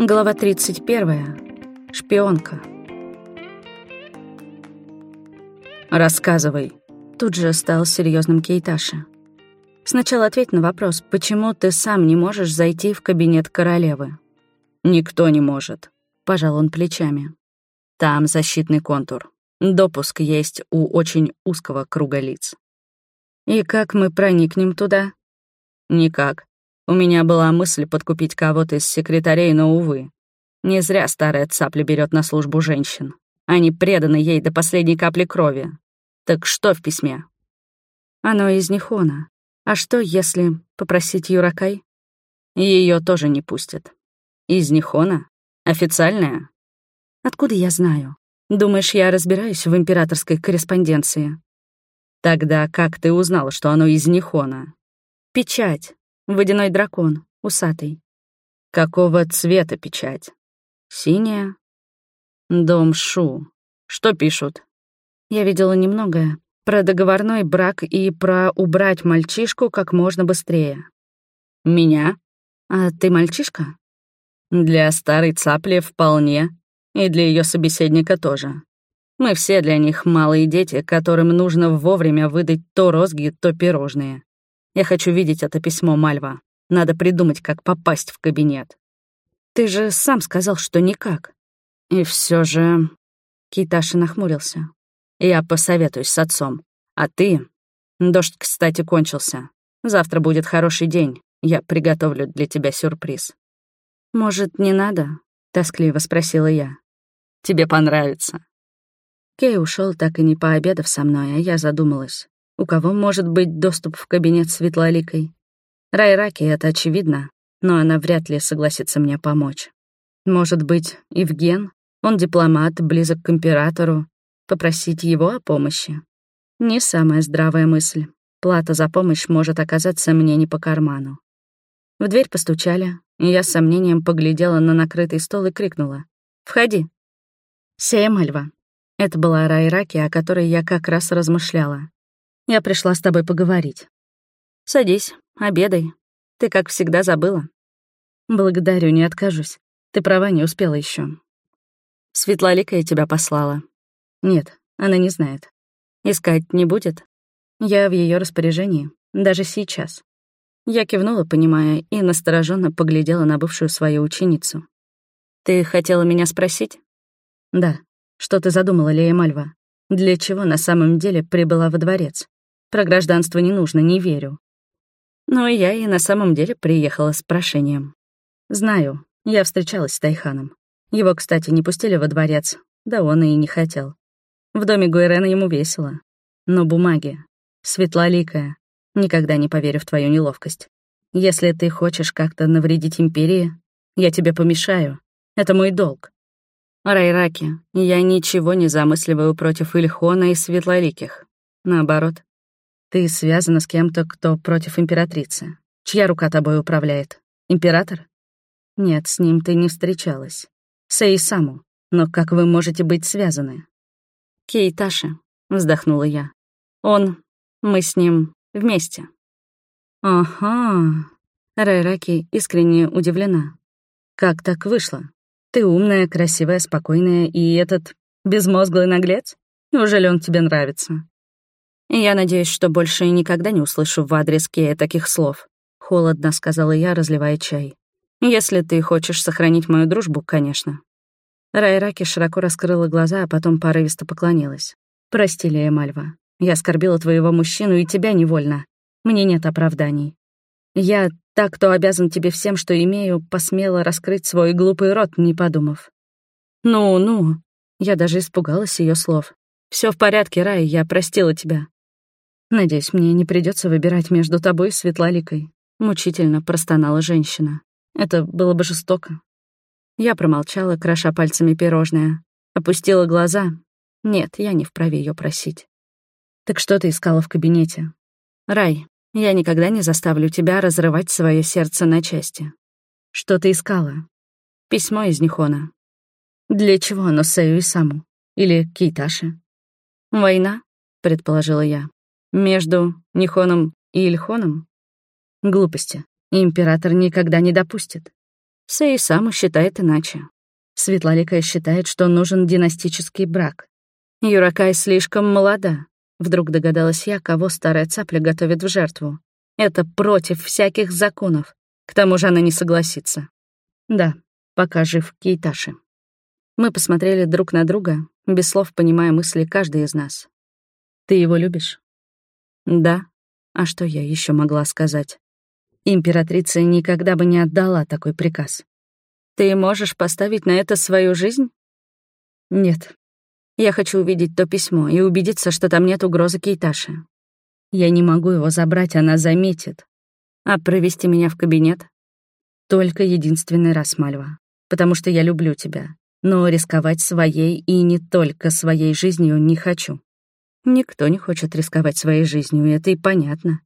Глава 31. Шпионка. «Рассказывай». Тут же стал серьезным Кейташи. «Сначала ответь на вопрос, почему ты сам не можешь зайти в кабинет королевы?» «Никто не может», — пожал он плечами. «Там защитный контур. Допуск есть у очень узкого круга лиц». «И как мы проникнем туда?» «Никак. У меня была мысль подкупить кого-то из секретарей, но, увы. Не зря старая цапля берет на службу женщин. Они преданы ей до последней капли крови. Так что в письме? Оно из Нихона. А что, если попросить Юракай? Ее тоже не пустят. Из Нихона? Официальная? Откуда я знаю? Думаешь, я разбираюсь в императорской корреспонденции? Тогда как ты узнала, что оно из Нихона? Печать. Водяной дракон, усатый. Какого цвета печать? Синяя. Дом Шу. Что пишут? Я видела немногое. Про договорной брак и про убрать мальчишку как можно быстрее. Меня? А ты мальчишка? Для старой цапли вполне. И для ее собеседника тоже. Мы все для них малые дети, которым нужно вовремя выдать то розги, то пирожные. Я хочу видеть это письмо, Мальва. Надо придумать, как попасть в кабинет. Ты же сам сказал, что никак. И все же... Киташи нахмурился. Я посоветуюсь с отцом. А ты... Дождь, кстати, кончился. Завтра будет хороший день. Я приготовлю для тебя сюрприз. Может, не надо? Тоскливо спросила я. Тебе понравится. Кей ушел так и не пообедав со мной, а я задумалась. У кого может быть доступ в кабинет Светлоликой? Райраки, это очевидно, но она вряд ли согласится мне помочь. Может быть, Евген? Он дипломат, близок к императору. Попросить его о помощи? Не самая здравая мысль. Плата за помощь может оказаться мне не по карману. В дверь постучали, и я с сомнением поглядела на накрытый стол и крикнула. «Входи!» «Сея Мальва». Это была Райраки, о которой я как раз размышляла. Я пришла с тобой поговорить. Садись, обедай. Ты, как всегда, забыла. Благодарю, не откажусь. Ты права, не успела еще. Светлоликая тебя послала. Нет, она не знает. Искать не будет. Я в ее распоряжении, даже сейчас. Я кивнула, понимая, и настороженно поглядела на бывшую свою ученицу. «Ты хотела меня спросить?» «Да. Что ты задумала, Лея Мальва? Для чего на самом деле прибыла во дворец?» Про гражданство не нужно, не верю. Но я и на самом деле приехала с прошением. Знаю, я встречалась с Тайханом. Его, кстати, не пустили во дворец, да он и не хотел. В доме Гуэрена ему весело. Но бумаги, светлоликая, никогда не поверю в твою неловкость. Если ты хочешь как-то навредить империи, я тебе помешаю. Это мой долг. Райраки, я ничего не замысливаю против Ильхона и Светлоликих. Наоборот, ты связана с кем-то, кто против императрицы. Чья рука тобой управляет? Император? Нет, с ним ты не встречалась. С Эйсаму. Но как вы можете быть связаны? Кейташи, вздохнула я. Он... Мы с ним вместе. Ага. Райраки искренне удивлена. Как так вышло? Ты умная, красивая, спокойная, и этот безмозглый наглец? Неужели он тебе нравится? «Я надеюсь, что больше никогда не услышу в адрес Кея таких слов», — холодно сказала я, разливая чай. «Если ты хочешь сохранить мою дружбу, конечно». Райраки широко раскрыла глаза, а потом порывисто поклонилась. «Прости, Лея Мальва, я оскорбила твоего мужчину и тебя невольно. Мне нет оправданий. Я, так, кто обязан тебе всем, что имею, посмела раскрыть свой глупый рот, не подумав». «Ну-ну», я даже испугалась ее слов. Все в порядке, Рай, я простила тебя. «Надеюсь, мне не придется выбирать между тобой и Светлоликой», — мучительно простонала женщина. «Это было бы жестоко». Я промолчала, кроша пальцами пирожное. Опустила глаза. Нет, я не вправе ее просить. «Так что ты искала в кабинете?» «Рай, я никогда не заставлю тебя разрывать свое сердце на части». «Что ты искала?» «Письмо из Нихона». «Для чего оно Сэю и Саму? Или Кейташи?» «Война», — предположила я. Между Нихоном и Ильхоном? Глупости. Император никогда не допустит. Сэй сам считает иначе. Светлоликая считает, что нужен династический брак. Юракай слишком молода. Вдруг догадалась я, кого старая цапля готовит в жертву. Это против всяких законов. К тому же она не согласится. Да, пока жив Кейташи. Мы посмотрели друг на друга, без слов понимая мысли каждой из нас. «Ты его любишь?» «Да. А что я еще могла сказать?» Императрица никогда бы не отдала такой приказ. «Ты можешь поставить на это свою жизнь?» «Нет. Я хочу увидеть то письмо и убедиться, что там нет угрозы Кейташи. Я не могу его забрать, она заметит. А провести меня в кабинет? Только единственный раз, Мальва. Потому что я люблю тебя но рисковать своей и не только своей жизнью не хочу. Никто не хочет рисковать своей жизнью, это и понятно.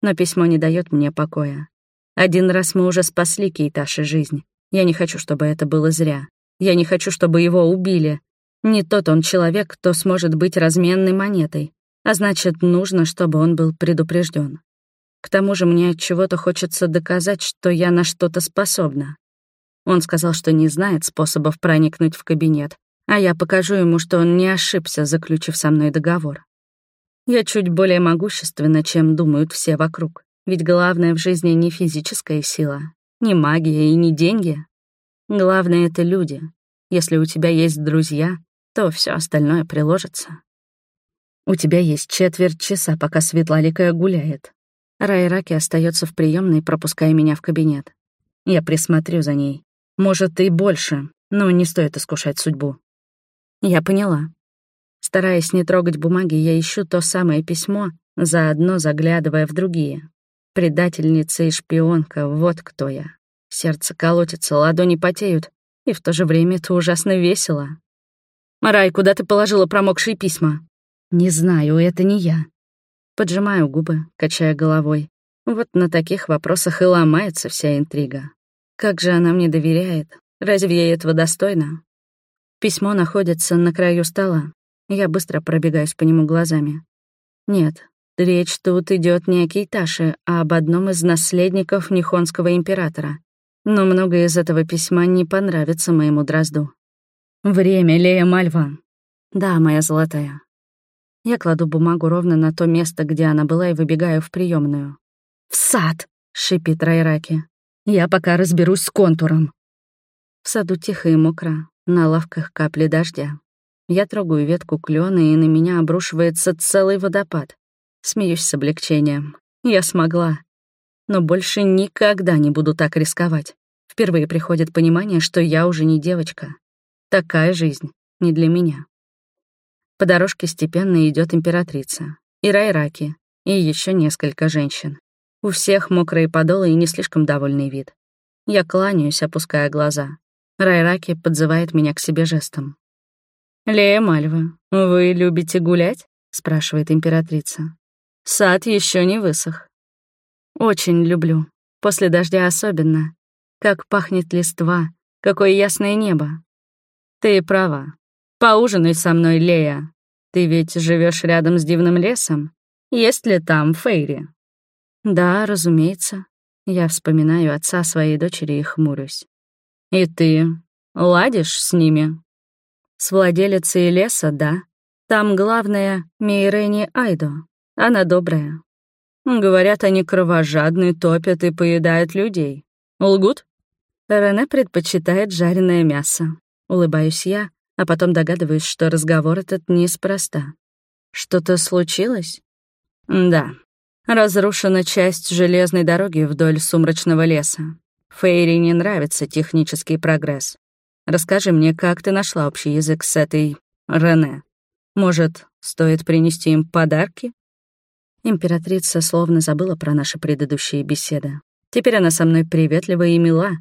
Но письмо не дает мне покоя. Один раз мы уже спасли Кейташи жизнь. Я не хочу, чтобы это было зря. Я не хочу, чтобы его убили. Не тот он человек, кто сможет быть разменной монетой. А значит, нужно, чтобы он был предупрежден. К тому же мне от чего-то хочется доказать, что я на что-то способна. Он сказал, что не знает способов проникнуть в кабинет, а я покажу ему, что он не ошибся, заключив со мной договор. Я чуть более могущественна, чем думают все вокруг, ведь главное в жизни не физическая сила, не магия и не деньги. Главное — это люди. Если у тебя есть друзья, то все остальное приложится. У тебя есть четверть часа, пока Светлоликая гуляет. Райраки остается в приемной, пропуская меня в кабинет. Я присмотрю за ней, может, и больше, но не стоит искушать судьбу. Я поняла. Стараясь не трогать бумаги, я ищу то самое письмо, заодно заглядывая в другие. Предательница и шпионка, вот кто я. Сердце колотится, ладони потеют, и в то же время это ужасно весело. «Рай, куда ты положила промокшие письма?» «Не знаю, это не я». Поджимаю губы, качая головой. Вот на таких вопросах и ломается вся интрига. Как же она мне доверяет? Разве я этого достойна? Письмо находится на краю стола. Я быстро пробегаюсь по нему глазами. Нет, речь тут идет не о Кейташе, а об одном из наследников Нихонского императора. Но многое из этого письма не понравится моему дрозду. Время, Лея Мальва. Да, моя золотая. Я кладу бумагу ровно на то место, где она была, и выбегаю в приемную. «В сад!» — шипит Райраки. Я пока разберусь с контуром. В саду тихо и мокро, на лавках капли дождя. Я трогаю ветку клена, и на меня обрушивается целый водопад. Смеюсь с облегчением. Я смогла. Но больше никогда не буду так рисковать. Впервые приходит понимание, что я уже не девочка. Такая жизнь не для меня. По дорожке степенно идет императрица, и Райраки, и еще несколько женщин. У всех мокрые подолы и не слишком довольный вид. Я кланяюсь, опуская глаза. Райраки подзывает меня к себе жестом. «Лея Мальва, вы любите гулять?» — спрашивает императрица. «Сад еще не высох». «Очень люблю. После дождя особенно. Как пахнет листва, какое ясное небо». «Ты права. Поужинай со мной, Лея. Ты ведь живешь рядом с дивным лесом. Есть ли там Фейри?» Да, разумеется. Я вспоминаю отца своей дочери и хмурюсь. И ты ладишь с ними? С владелицей леса, да. Там главное Мейрени Айдо. Она добрая. Говорят, они кровожадные, топят и поедают людей. Лгут? Рене предпочитает жареное мясо. Улыбаюсь я, а потом догадываюсь, что разговор этот неспроста. Что-то случилось? Да, Разрушена часть железной дороги вдоль сумрачного леса. Фейри не нравится технический прогресс. Расскажи мне, как ты нашла общий язык с этой Рене? Может, стоит принести им подарки? Императрица словно забыла про наши предыдущие беседы. Теперь она со мной приветлива и мила.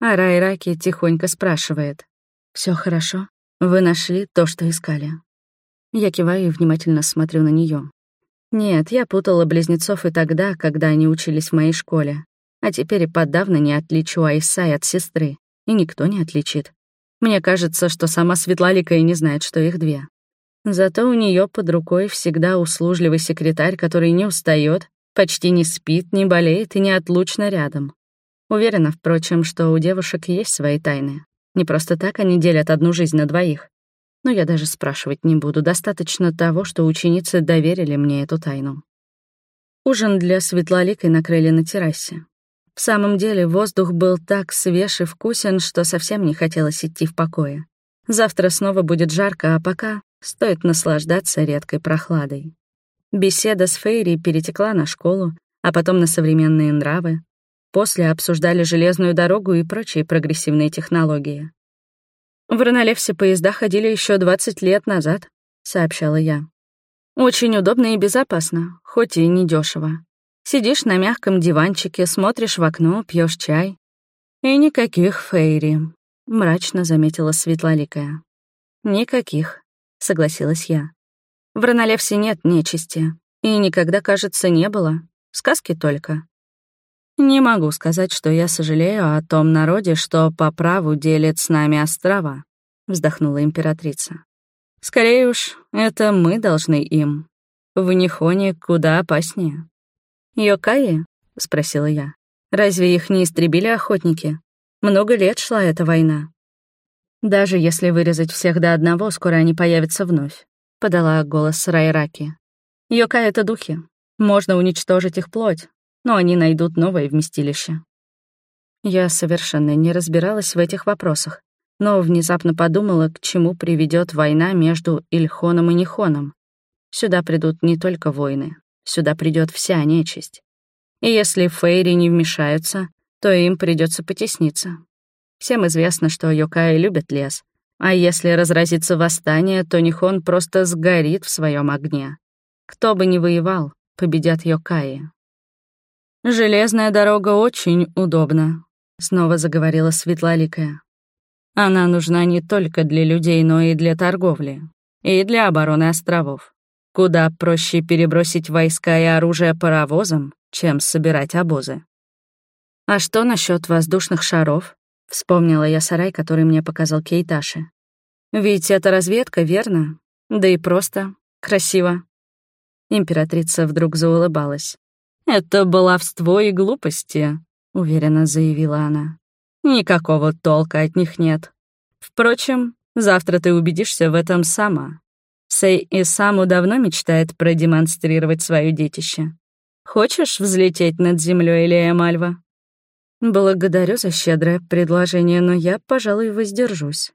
А Райраки тихонько спрашивает. Все хорошо? Вы нашли то, что искали?» Я киваю и внимательно смотрю на нее. Нет, я путала близнецов и тогда, когда они учились в моей школе. А теперь и подавно не отличу Айсай от сестры. И никто не отличит. Мне кажется, что сама Светлалика и не знает, что их две. Зато у нее под рукой всегда услужливый секретарь, который не устает, почти не спит, не болеет и неотлучно рядом. Уверена, впрочем, что у девушек есть свои тайны. Не просто так они делят одну жизнь на двоих. Но я даже спрашивать не буду, достаточно того, что ученицы доверили мне эту тайну. Ужин для светлоликой накрыли на террасе. В самом деле воздух был так свеж и вкусен, что совсем не хотелось идти в покое. Завтра снова будет жарко, а пока стоит наслаждаться редкой прохладой. Беседа с Фейри перетекла на школу, а потом на современные нравы. После обсуждали железную дорогу и прочие прогрессивные технологии. «В Ронолевсе поезда ходили еще 20 лет назад», — сообщала я. Очень удобно и безопасно, хоть и недешево. Сидишь на мягком диванчике, смотришь в окно, пьешь чай. И никаких фейри, мрачно заметила Светлоликая. Никаких, согласилась я. В Ранолевсе нет нечисти. И никогда, кажется, не было. Сказки только. Не могу сказать, что я сожалею о том народе, что по праву делит с нами острова, вздохнула императрица. Скорее уж, это мы должны им. В Нихоне куда опаснее. «Йокаи?» — спросила я. «Разве их не истребили охотники? Много лет шла эта война». «Даже если вырезать всех до одного, скоро они появятся вновь», — подала голос Райраки. «Йокаи — это духи. Можно уничтожить их плоть, но они найдут новое вместилище». Я совершенно не разбиралась в этих вопросах, но внезапно подумала, к чему приведет война между Ильхоном и Нихоном. Сюда придут не только воины, сюда придет вся нечисть. И если Фейри не вмешаются, то им придется потесниться. Всем известно, что Йокаи любят лес, а если разразится восстание, то Нихон просто сгорит в своем огне. Кто бы ни воевал, победят Йокаи. «Железная дорога очень удобна», — снова заговорила Светлоликая. Она нужна не только для людей, но и для торговли. И для обороны островов. Куда проще перебросить войска и оружие паровозом, чем собирать обозы. «А что насчет воздушных шаров?» — вспомнила я сарай, который мне показал Кейташи. «Ведь это разведка, верно? Да и просто красиво». Императрица вдруг заулыбалась. «Это баловство и глупости», — уверенно заявила она. Никакого толка от них нет. Впрочем, завтра ты убедишься в этом сама. Сэй и Саму давно мечтает продемонстрировать свое детище. Хочешь взлететь над землей, Лея Мальва? Благодарю за щедрое предложение, но я, пожалуй, воздержусь.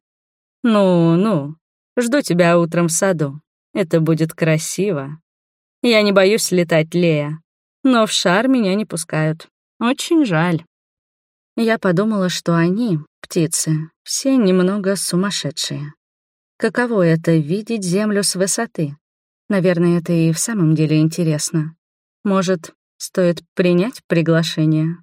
Ну-ну, жду тебя утром в саду. Это будет красиво. Я не боюсь летать, Лея, но в шар меня не пускают. Очень жаль. Я подумала, что они, птицы, все немного сумасшедшие. Каково это — видеть Землю с высоты? Наверное, это и в самом деле интересно. Может, стоит принять приглашение?